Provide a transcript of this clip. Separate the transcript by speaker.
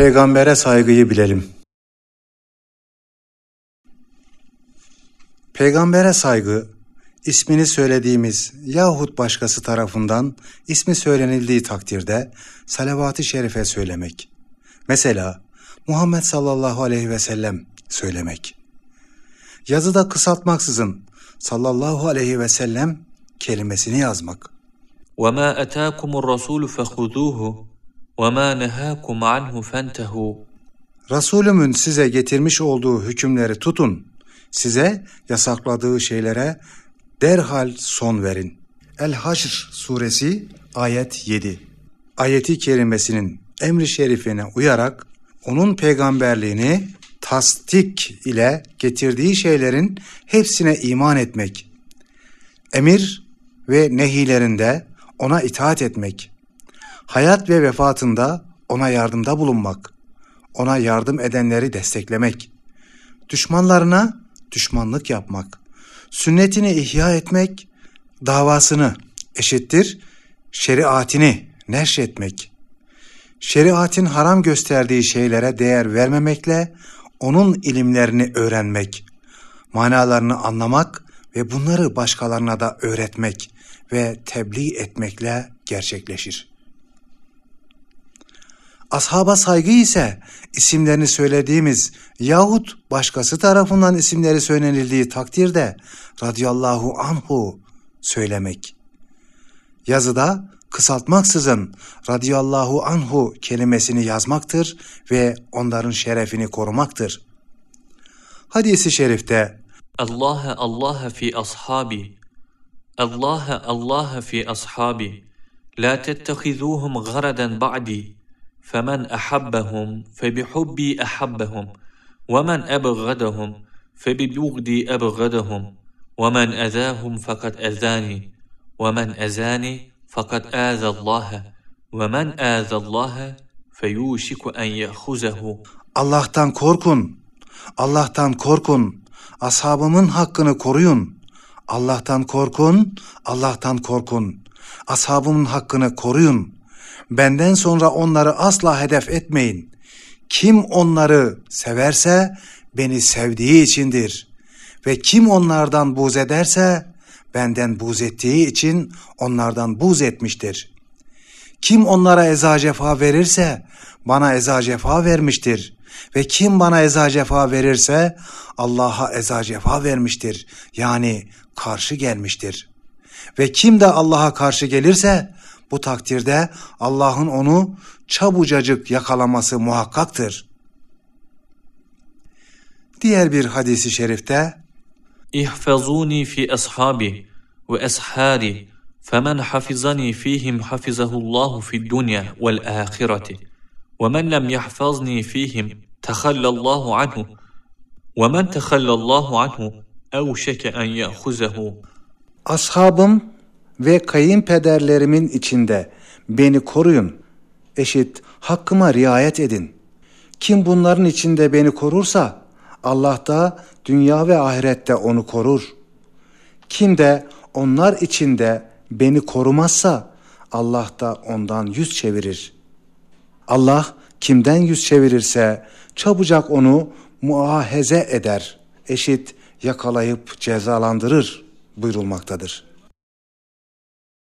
Speaker 1: Peygambere saygıyı bilelim. Peygambere saygı, ismini söylediğimiz yahut başkası tarafından ismi söylenildiği takdirde salavat-ı şerife söylemek. Mesela Muhammed sallallahu aleyhi ve sellem söylemek. Yazıda kısaltmaksızın sallallahu aleyhi ve sellem kelimesini yazmak.
Speaker 2: وَمَا أَتَاكُمُ الرَّسُولُ فَخُذُوهُ وَمَا نَهَاكُمْ عَنْهُ فَانْتَهُوا
Speaker 1: Resulümün size getirmiş olduğu hükümleri tutun. Size yasakladığı şeylere derhal son verin. El-Haşr suresi ayet 7. Ayeti kerimesinin emri şerifine uyarak onun peygamberliğini tasdik ile getirdiği şeylerin hepsine iman etmek. Emir ve nehilerinde ona itaat etmek. Hayat ve vefatında ona yardımda bulunmak. Ona yardım edenleri desteklemek. Düşmanlarına düşmanlık yapmak. Sünnetini ihya etmek, davasını eşittir, şeriatini neşretmek. Şeriatin haram gösterdiği şeylere değer vermemekle onun ilimlerini öğrenmek, manalarını anlamak ve bunları başkalarına da öğretmek ve tebliğ etmekle gerçekleşir. Ashaba saygı ise isimlerini söylediğimiz yahut başkası tarafından isimleri söylenildiği takdirde radıyallahu anhu söylemek. Yazıda kısaltmaksızın radıyallahu anhu kelimesini yazmaktır ve onların şerefini korumaktır. Hadisi şerifte
Speaker 2: Allah Allah fi ashabi Allah Allah fi ashabi la tettehizuhum garadan ba'di فمن أحبهم فبحبي أحبهم ومن أبغضهم فببغضي أبغضهم ومن أذاهم فقد أذاني ومن أذاني فقد آذى الله ومن آذى الله فيوشك أن يأخذه
Speaker 1: Allah'tan korkun. Allah'tan korkun. Ashabımın hakkını koruyun. Allah'tan korkun. Allah'tan korkun. Ashabımın hakkını koruyun. Benden sonra onları asla hedef etmeyin. Kim onları severse beni sevdiği içindir. Ve kim onlardan buz ederse benden buz ettiği için onlardan buz etmiştir. Kim onlara eza cefa verirse bana eza cefa vermiştir. Ve kim bana eza cefa verirse Allah'a eza cefa vermiştir. Yani karşı gelmiştir. Ve kim de Allah'a karşı gelirse bu takdirde Allah'ın onu çabucacık yakalaması muhakkaktır. Diğer bir hadisi şerifte
Speaker 2: İhfazuni fi ashabi ve ashari فمن حفظني فيهم حفظه الله في الدنيا والآخرة ومن لم يحفظني فيهم تخلى الله عنه ومن تخلى الله عنه أوشك أن يأخذه
Speaker 1: Ashabım ve kayınpederlerimin içinde beni koruyun. Eşit hakkıma riayet edin. Kim bunların içinde beni korursa Allah da dünya ve ahirette onu korur. Kim de onlar içinde beni korumazsa Allah da ondan yüz çevirir. Allah kimden yüz çevirirse çabucak onu muahaze eder, eşit yakalayıp cezalandırır buyurulmaktadır.